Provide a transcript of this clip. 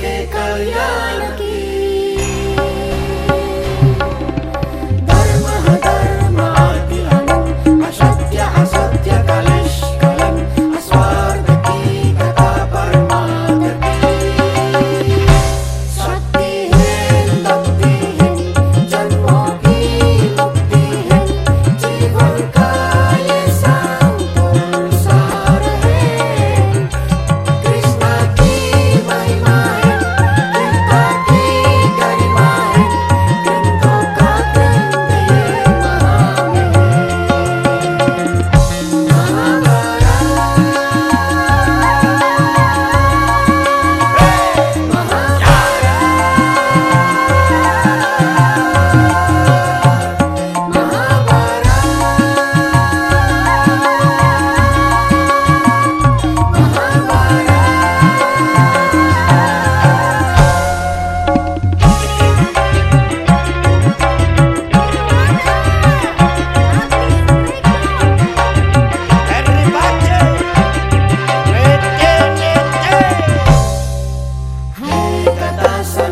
के कल्याण की kata sa